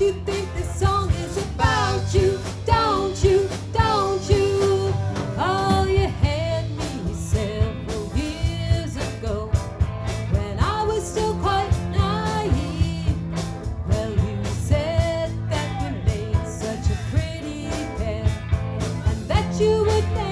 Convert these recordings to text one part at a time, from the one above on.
you think this song is about you? Don't you? Don't you? Oh, you had me several years ago when I was still quite naive. Well, you said that we made such a pretty pair and that you would never.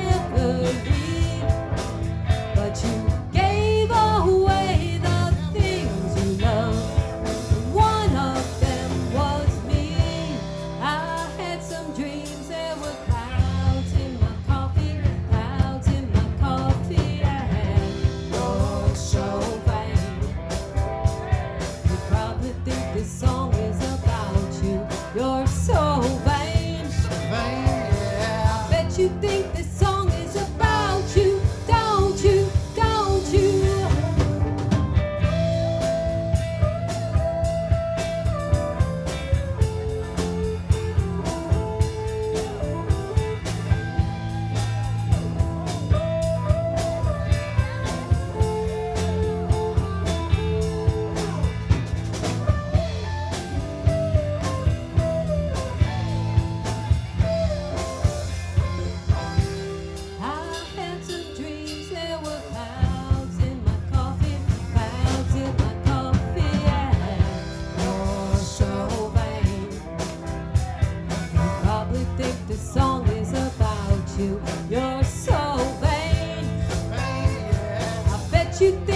te ter.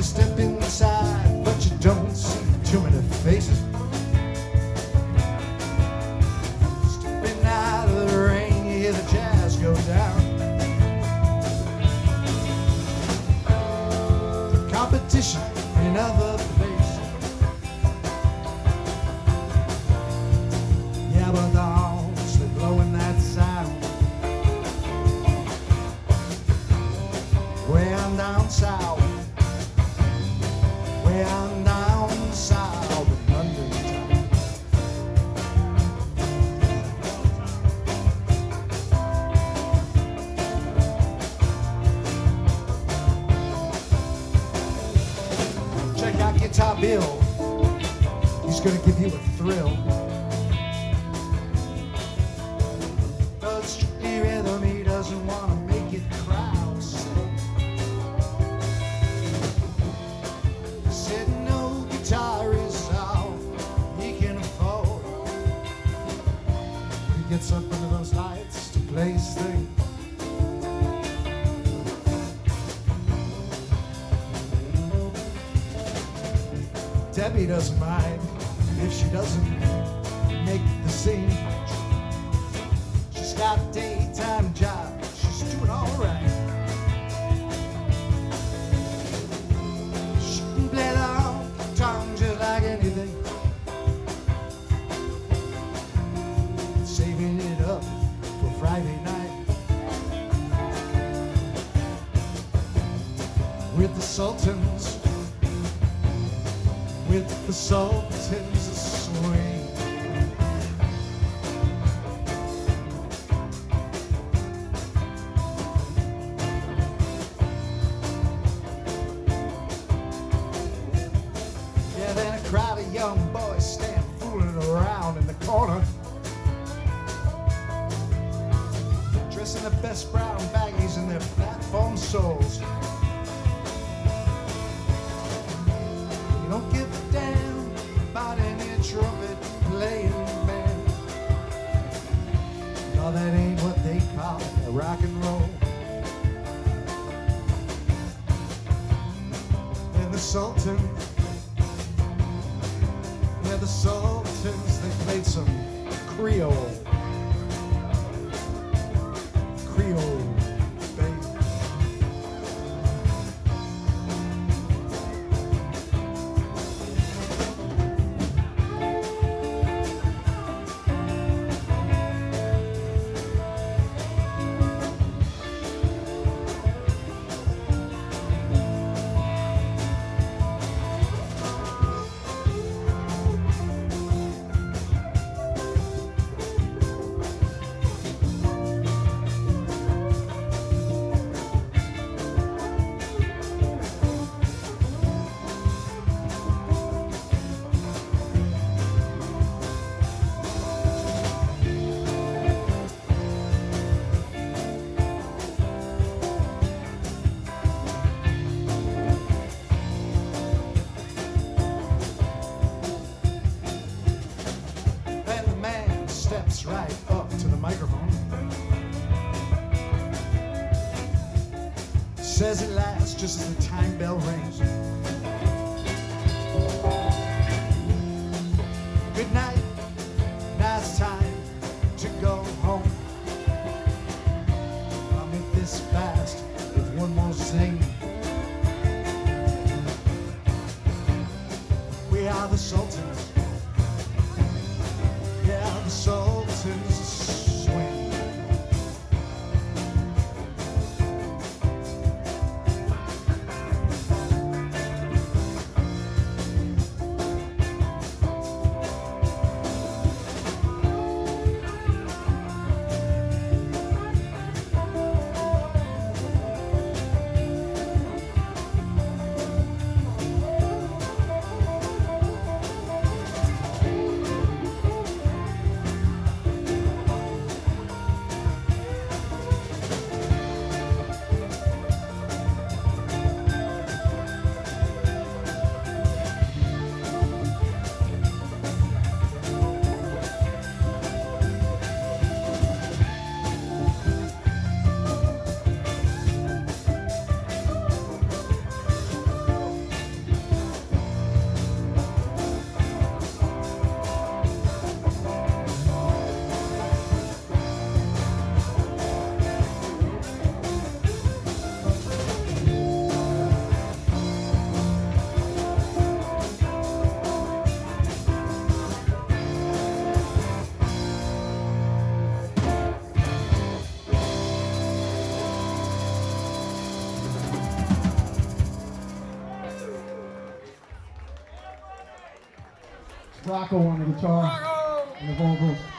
you step inside, but you don't see too many faces. Stepping out of the rain, you hear the jazz go down. Competition in other places. Yeah, but the bill. He's gonna give you a thrill. Debbie doesn't mind if she doesn't make the scene. She's got a daytime job, she's doing alright. She can play the honky tonk just like anything. Saving it up for Friday night. With the Sultans with the Sultans of trumpet playing band. No, that ain't what they call a rock and roll. And the Sultan, yeah, the Sultans, they played some Creole. Creole, Says it last just as the time bell rings. Good night, now it's time to go home. I'll make this fast with one more thing. We are the Sultans. Rocco on the guitar and the vocals.